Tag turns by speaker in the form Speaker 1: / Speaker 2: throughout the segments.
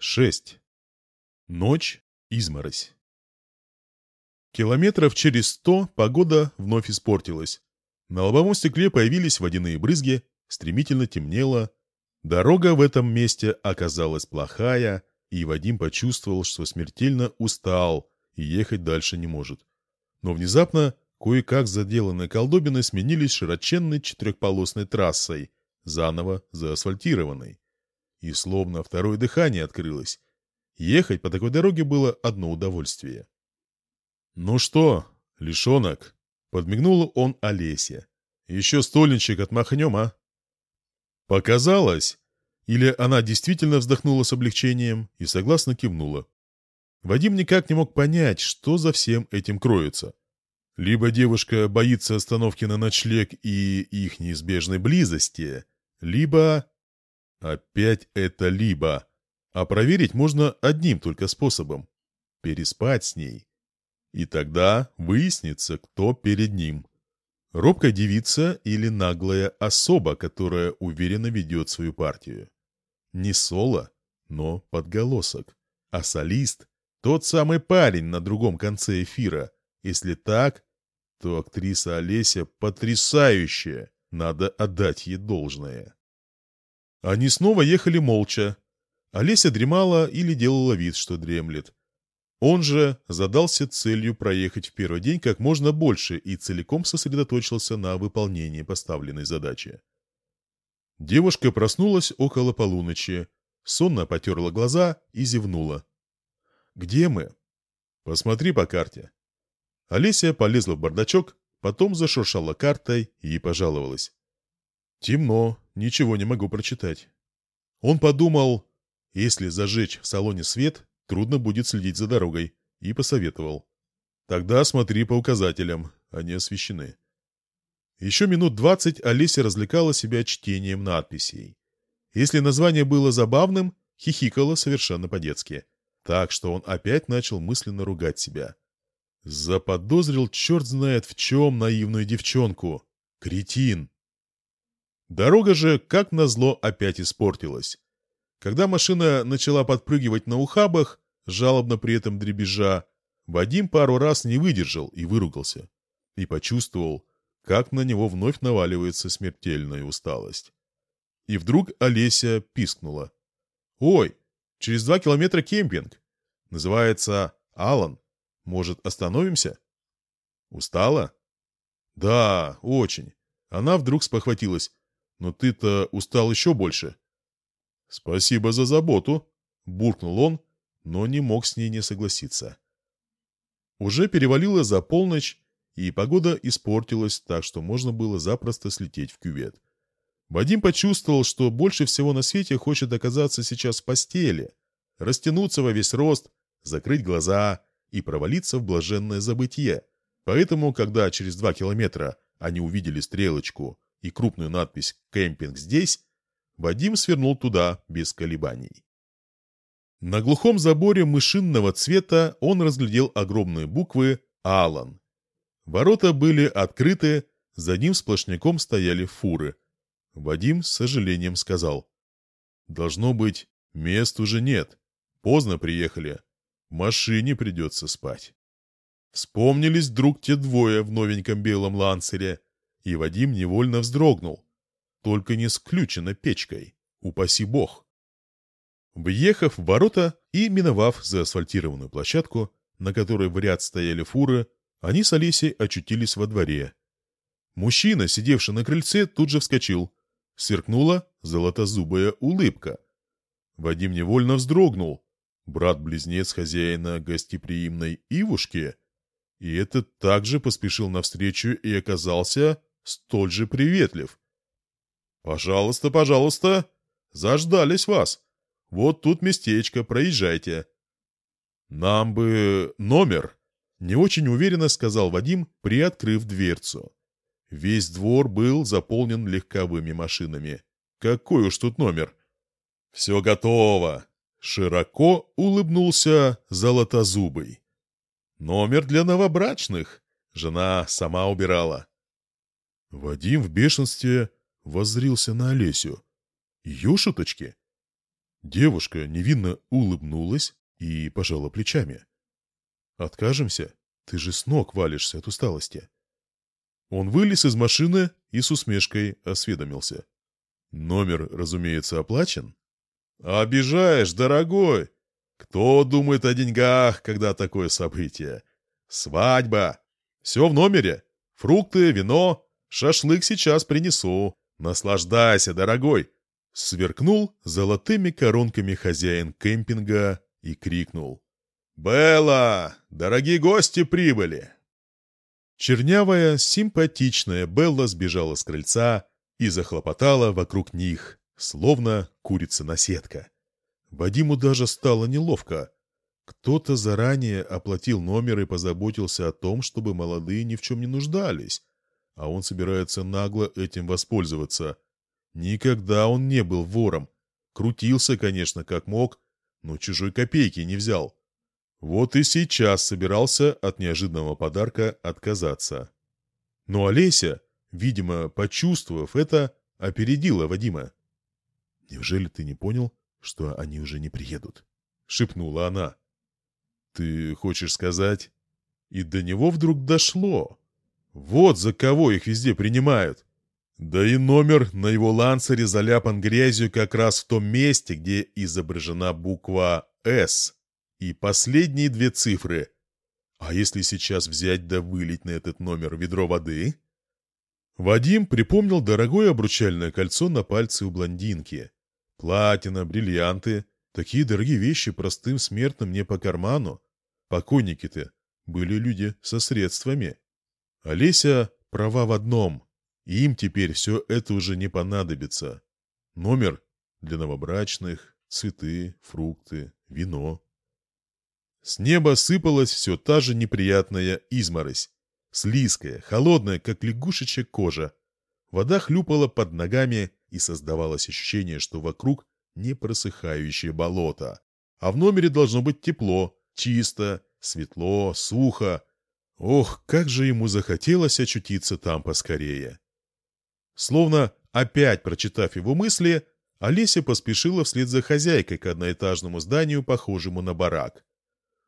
Speaker 1: 6. Ночь, изморозь. Километров через сто погода вновь испортилась. На лобовом стекле появились водяные брызги, стремительно темнело. Дорога в этом месте оказалась плохая, и Вадим почувствовал, что смертельно устал и ехать дальше не может. Но внезапно кое-как заделанные колдобины сменились широченной четырехполосной трассой, заново заасфальтированной и словно второе дыхание открылось. Ехать по такой дороге было одно удовольствие. «Ну что, лишонок?» — подмигнул он Олесе. «Еще стольничек отмахнем, а?» «Показалось?» Или она действительно вздохнула с облегчением и согласно кивнула. Вадим никак не мог понять, что за всем этим кроется. Либо девушка боится остановки на ночлег и их неизбежной близости, либо... Опять это либо. А проверить можно одним только способом. Переспать с ней. И тогда выяснится, кто перед ним. Робкая девица или наглая особа, которая уверенно ведет свою партию. Не соло, но подголосок. А солист — тот самый парень на другом конце эфира. Если так, то актриса Олеся потрясающая. Надо отдать ей должное. Они снова ехали молча. Олеся дремала или делала вид, что дремлет. Он же задался целью проехать в первый день как можно больше и целиком сосредоточился на выполнении поставленной задачи. Девушка проснулась около полуночи, сонно потерла глаза и зевнула. «Где мы?» «Посмотри по карте». Олеся полезла в бардачок, потом зашуршала картой и пожаловалась. «Темно, ничего не могу прочитать». Он подумал, если зажечь в салоне свет, трудно будет следить за дорогой, и посоветовал. «Тогда смотри по указателям, они освещены». Еще минут двадцать Олеся развлекала себя чтением надписей. Если название было забавным, хихикала совершенно по-детски. Так что он опять начал мысленно ругать себя. Заподозрил черт знает в чем наивную девчонку. Кретин. Дорога же, как назло, опять испортилась. Когда машина начала подпрыгивать на ухабах, жалобно при этом дребезжа, Вадим пару раз не выдержал и выругался. И почувствовал, как на него вновь наваливается смертельная усталость. И вдруг Олеся пискнула. «Ой, через два километра кемпинг. Называется Алан. Может, остановимся?» «Устала?» «Да, очень». Она вдруг спохватилась. Но ты-то устал еще больше». «Спасибо за заботу», — буркнул он, но не мог с ней не согласиться. Уже перевалило за полночь, и погода испортилась так, что можно было запросто слететь в кювет. Вадим почувствовал, что больше всего на свете хочет оказаться сейчас в постели, растянуться во весь рост, закрыть глаза и провалиться в блаженное забытье. Поэтому, когда через два километра они увидели стрелочку и крупную надпись «Кемпинг здесь», Вадим свернул туда без колебаний. На глухом заборе мышинного цвета он разглядел огромные буквы «Алан». Ворота были открыты, за ним сплошняком стояли фуры. Вадим с сожалением сказал. «Должно быть, мест уже нет. Поздно приехали. В машине придется спать». Вспомнились вдруг те двое в новеньком белом ланцере и Вадим невольно вздрогнул. Только не сключено печкой, упаси бог. Въехав в ворота и миновав заасфальтированную площадку, на которой в ряд стояли фуры, они с Олесей очутились во дворе. Мужчина, сидевший на крыльце, тут же вскочил. Сверкнула золотозубая улыбка. Вадим невольно вздрогнул. Брат-близнец хозяина гостеприимной Ивушки. И этот также поспешил навстречу и оказался столь же приветлив. «Пожалуйста, пожалуйста, заждались вас. Вот тут местечко, проезжайте». «Нам бы номер», — не очень уверенно сказал Вадим, приоткрыв дверцу. Весь двор был заполнен легковыми машинами. Какой уж тут номер? «Все готово», — широко улыбнулся Золотозубый. «Номер для новобрачных», — жена сама убирала. Вадим в бешенстве воззрился на Олесю. Ее шуточки? Девушка невинно улыбнулась и пожала плечами. «Откажемся? Ты же с ног валишься от усталости». Он вылез из машины и с усмешкой осведомился. «Номер, разумеется, оплачен?» «Обижаешь, дорогой! Кто думает о деньгах, когда такое событие? Свадьба! Все в номере. Фрукты, вино, шашлык сейчас принесу. Наслаждайся, дорогой!» Сверкнул золотыми коронками хозяин кемпинга и крикнул. «Белла! Дорогие гости прибыли!» Чернявая, симпатичная Белла сбежала с крыльца и захлопотала вокруг них, словно курица-наседка. Вадиму даже стало неловко. Кто-то заранее оплатил номер и позаботился о том, чтобы молодые ни в чем не нуждались, а он собирается нагло этим воспользоваться. Никогда он не был вором. Крутился, конечно, как мог, но чужой копейки не взял. Вот и сейчас собирался от неожиданного подарка отказаться. Но Олеся, видимо, почувствовав это, опередила Вадима. «Неужели ты не понял, что они уже не приедут?» — шепнула она. «Ты хочешь сказать...» И до него вдруг дошло. Вот за кого их везде принимают. Да и номер на его ланцере заляпан грязью как раз в том месте, где изображена буква «С» и последние две цифры. А если сейчас взять да вылить на этот номер ведро воды? Вадим припомнил дорогое обручальное кольцо на пальце у блондинки. Платина, бриллианты. Такие дорогие вещи простым смертным не по карману. Покойники-то были люди со средствами. Олеся права в одном. Им теперь все это уже не понадобится. Номер для новобрачных, цветы, фрукты, вино. С неба сыпалась все та же неприятная изморозь. Слизкая, холодная, как лягушечья кожа. Вода хлюпала под ногами, и создавалось ощущение, что вокруг непросыхающее болото. А в номере должно быть тепло, чисто, светло, сухо. Ох, как же ему захотелось очутиться там поскорее. Словно опять прочитав его мысли, Олеся поспешила вслед за хозяйкой к одноэтажному зданию, похожему на барак.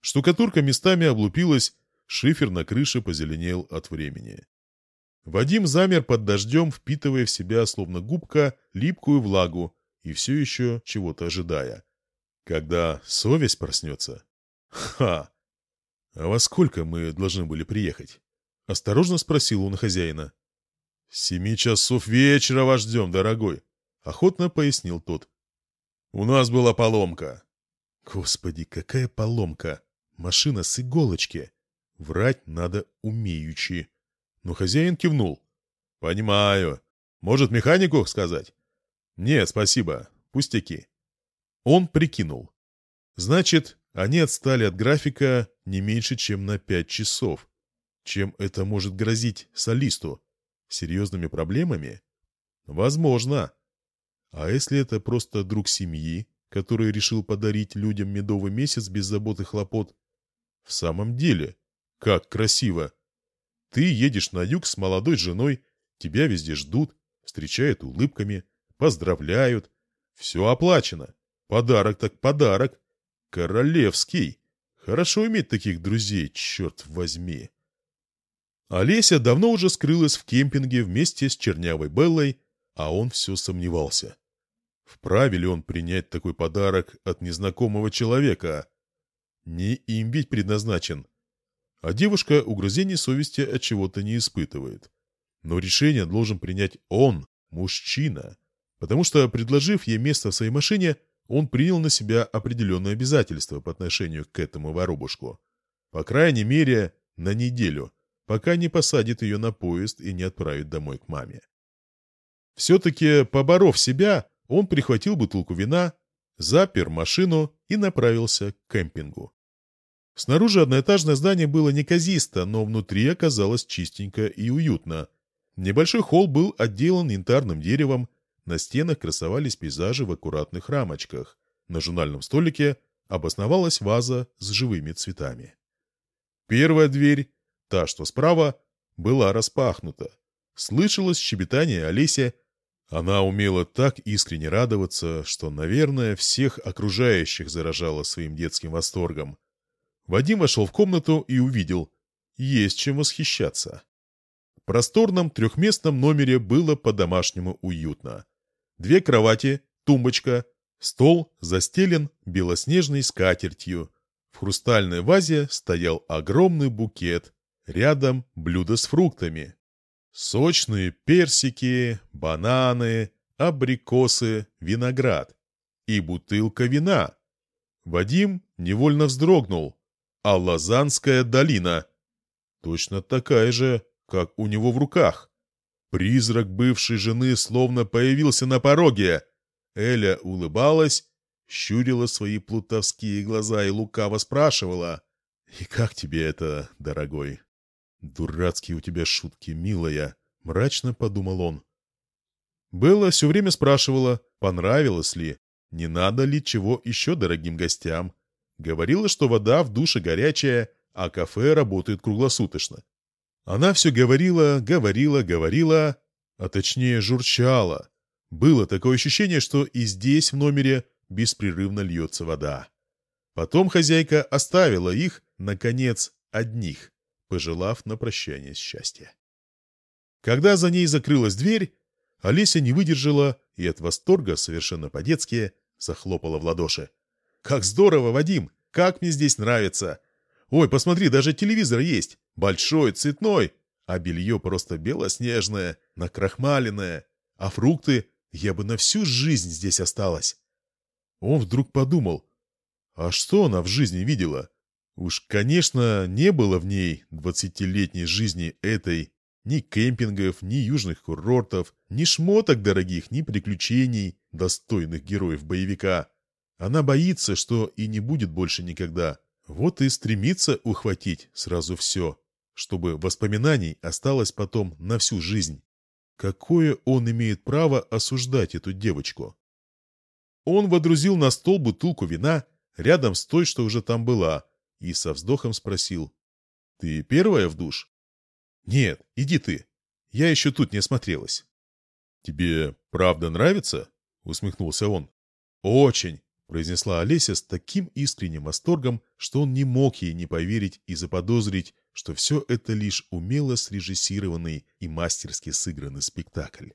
Speaker 1: Штукатурка местами облупилась, шифер на крыше позеленел от времени. Вадим замер под дождем, впитывая в себя, словно губка, липкую влагу и все еще чего-то ожидая. Когда совесть проснется? Ха! А во сколько мы должны были приехать? Осторожно спросил он хозяина. «Семи часов вечера вас ждем, дорогой», — охотно пояснил тот. «У нас была поломка». «Господи, какая поломка! Машина с иголочки! Врать надо умеючи!» Но хозяин кивнул. «Понимаю. Может, механику сказать?» «Нет, спасибо. Пустяки». Он прикинул. «Значит, они отстали от графика не меньше, чем на пять часов. Чем это может грозить солисту? Серьезными проблемами? Возможно. А если это просто друг семьи, который решил подарить людям медовый месяц без забот и хлопот? В самом деле, как красиво! Ты едешь на юг с молодой женой, тебя везде ждут, встречают улыбками, поздравляют. Все оплачено. Подарок так подарок. Королевский. Хорошо иметь таких друзей, черт возьми. Олеся давно уже скрылась в кемпинге вместе с чернявой Беллой, а он все сомневался. Вправе ли он принять такой подарок от незнакомого человека? Не им ведь предназначен. А девушка угрызений совести от чего-то не испытывает. Но решение должен принять он, мужчина. Потому что, предложив ей место в своей машине, он принял на себя определенные обязательства по отношению к этому воробушку. По крайней мере, на неделю, пока не посадит ее на поезд и не отправит домой к маме. Все-таки, поборов себя, он прихватил бутылку вина, запер машину и направился к кемпингу. Снаружи одноэтажное здание было неказисто, но внутри оказалось чистенько и уютно. Небольшой холл был отделан янтарным деревом, на стенах красовались пейзажи в аккуратных рамочках. На журнальном столике обосновалась ваза с живыми цветами. Первая дверь, та, что справа, была распахнута. Слышалось щебетание Олеся, Она умела так искренне радоваться, что, наверное, всех окружающих заражала своим детским восторгом. Вадим вошел в комнату и увидел. Есть чем восхищаться. В просторном трехместном номере было по-домашнему уютно. Две кровати, тумбочка, стол застелен белоснежной скатертью. В хрустальной вазе стоял огромный букет, рядом блюдо с фруктами, Сочные персики, бананы, абрикосы, виноград и бутылка вина. Вадим невольно вздрогнул. А Лазанская долина точно такая же, как у него в руках. Призрак бывшей жены словно появился на пороге. Эля улыбалась, щурила свои плутовские глаза и лукаво спрашивала. «И как тебе это, дорогой?» «Дурацкие у тебя шутки, милая», — мрачно подумал он. Белла все время спрашивала, понравилось ли, не надо ли чего еще дорогим гостям. Говорила, что вода в душе горячая, а кафе работает круглосуточно. Она все говорила, говорила, говорила, а точнее журчала. Было такое ощущение, что и здесь в номере беспрерывно льется вода. Потом хозяйка оставила их, наконец, одних пожелав на прощание счастья. Когда за ней закрылась дверь, Олеся не выдержала и от восторга, совершенно по-детски, захлопала в ладоши. «Как здорово, Вадим! Как мне здесь нравится! Ой, посмотри, даже телевизор есть! Большой, цветной! А белье просто белоснежное, накрахмаленное! А фрукты я бы на всю жизнь здесь осталась!» Он вдруг подумал, а что она в жизни видела? Уж, конечно, не было в ней двадцатилетней жизни этой ни кемпингов, ни южных курортов, ни шмоток дорогих, ни приключений, достойных героев боевика. Она боится, что и не будет больше никогда. Вот и стремится ухватить сразу все, чтобы воспоминаний осталось потом на всю жизнь. Какое он имеет право осуждать эту девочку? Он водрузил на стол бутылку вина рядом с той, что уже там была, и со вздохом спросил. «Ты первая в душ?» «Нет, иди ты. Я еще тут не осмотрелась». «Тебе правда нравится?» — усмехнулся он. «Очень!» — произнесла Олеся с таким искренним восторгом, что он не мог ей не поверить и заподозрить, что все это лишь умело срежиссированный и мастерски сыгранный спектакль.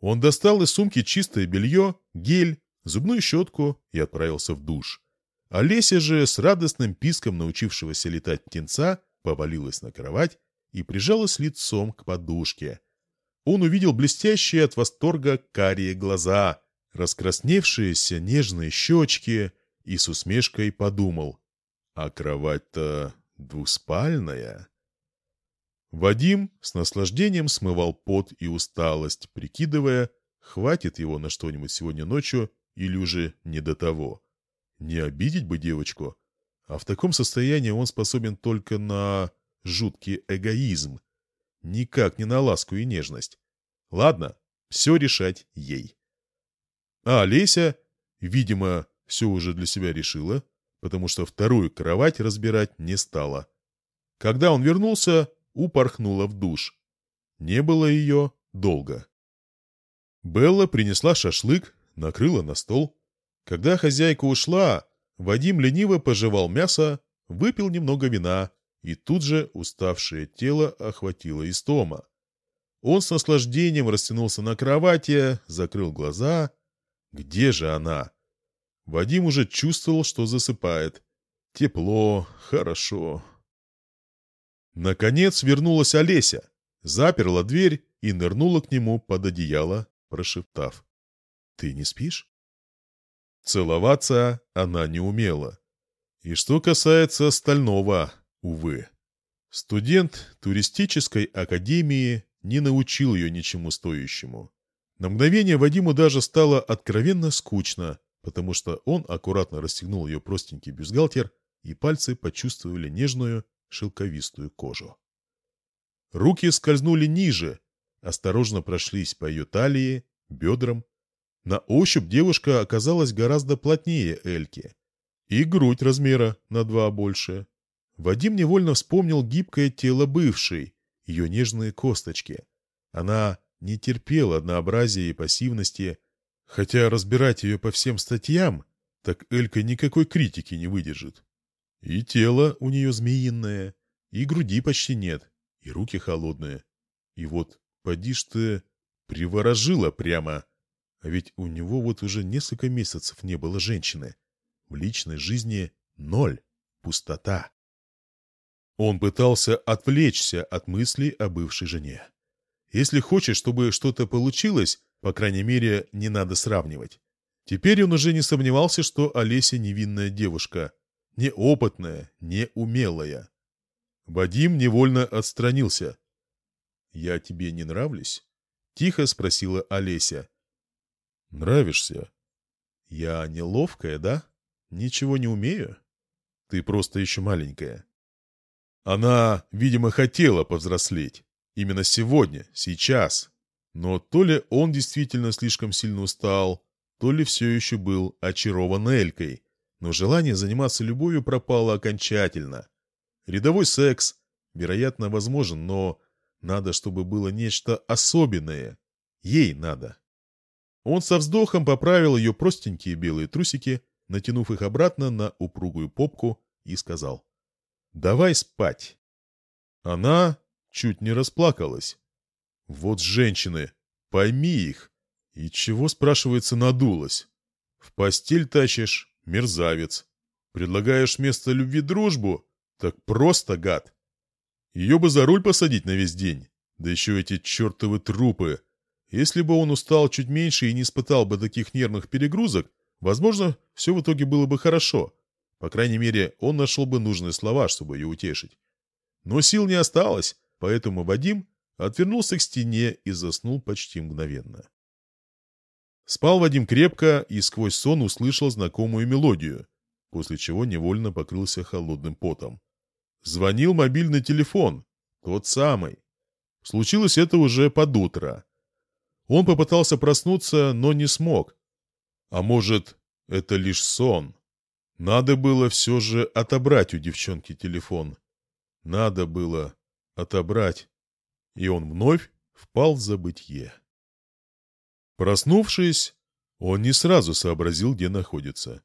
Speaker 1: Он достал из сумки чистое белье, гель, зубную щетку и отправился в душ. Олеся же с радостным писком научившегося летать птенца повалилась на кровать и прижалась лицом к подушке. Он увидел блестящие от восторга карие глаза, раскрасневшиеся нежные щечки и с усмешкой подумал, а кровать-то двуспальная. Вадим с наслаждением смывал пот и усталость, прикидывая, хватит его на что-нибудь сегодня ночью или уже не до того. Не обидеть бы девочку. А в таком состоянии он способен только на жуткий эгоизм. Никак не на ласку и нежность. Ладно, все решать ей. А Олеся, видимо, все уже для себя решила, потому что вторую кровать разбирать не стала. Когда он вернулся, упорхнула в душ. Не было ее долго. Белла принесла шашлык, накрыла на стол. Когда хозяйка ушла, Вадим лениво пожевал мясо, выпил немного вина, и тут же уставшее тело охватило истома. Он с наслаждением растянулся на кровати, закрыл глаза. Где же она? Вадим уже чувствовал, что засыпает. Тепло, хорошо. Наконец вернулась Олеся, заперла дверь и нырнула к нему под одеяло, прошептав. «Ты не спишь?» Целоваться она не умела. И что касается остального, увы. Студент туристической академии не научил ее ничему стоящему. На мгновение Вадиму даже стало откровенно скучно, потому что он аккуратно расстегнул ее простенький бюстгальтер, и пальцы почувствовали нежную, шелковистую кожу. Руки скользнули ниже, осторожно прошлись по ее талии, бедрам, на ощупь девушка оказалась гораздо плотнее Эльки. И грудь размера на два больше. Вадим невольно вспомнил гибкое тело бывшей, ее нежные косточки. Она не терпел однообразия и пассивности, хотя разбирать ее по всем статьям, так Элька никакой критики не выдержит. И тело у нее змеиное, и груди почти нет, и руки холодные. И вот, поди ж ты, приворожила прямо. А ведь у него вот уже несколько месяцев не было женщины. В личной жизни ноль, пустота. Он пытался отвлечься от мыслей о бывшей жене. Если хочешь, чтобы что-то получилось, по крайней мере, не надо сравнивать. Теперь он уже не сомневался, что Олеся невинная девушка, неопытная, неумелая. Вадим невольно отстранился. «Я тебе не нравлюсь?» — тихо спросила Олеся. «Нравишься?» «Я неловкая, да? Ничего не умею?» «Ты просто еще маленькая». Она, видимо, хотела повзрослеть. Именно сегодня, сейчас. Но то ли он действительно слишком сильно устал, то ли все еще был очарован Элькой. Но желание заниматься любовью пропало окончательно. Рядовой секс, вероятно, возможен, но надо, чтобы было нечто особенное. Ей надо. Он со вздохом поправил ее простенькие белые трусики, натянув их обратно на упругую попку, и сказал. «Давай спать». Она чуть не расплакалась. Вот женщины, пойми их. И чего, спрашивается, надулась? В постель тащишь, мерзавец. Предлагаешь вместо любви дружбу? Так просто гад. Ее бы за руль посадить на весь день. Да еще эти чертовы трупы. Если бы он устал чуть меньше и не испытал бы таких нервных перегрузок, возможно, все в итоге было бы хорошо. По крайней мере, он нашел бы нужные слова, чтобы ее утешить. Но сил не осталось, поэтому Вадим отвернулся к стене и заснул почти мгновенно. Спал Вадим крепко и сквозь сон услышал знакомую мелодию, после чего невольно покрылся холодным потом. Звонил мобильный телефон, тот самый. Случилось это уже под утро. Он попытался проснуться, но не смог. А может, это лишь сон? Надо было все же отобрать у девчонки телефон. Надо было отобрать. И он вновь впал в забытье. Проснувшись, он не сразу сообразил, где находится.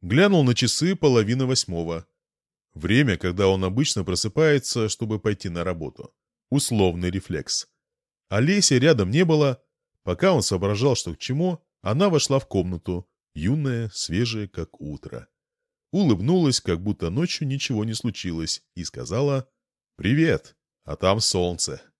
Speaker 1: Глянул на часы половина восьмого. Время, когда он обычно просыпается, чтобы пойти на работу. Условный рефлекс. Олеси рядом не было. Пока он соображал, что к чему, она вошла в комнату, юная, свежая, как утро улыбнулась, как будто ночью ничего не случилось, и сказала «Привет, а там солнце».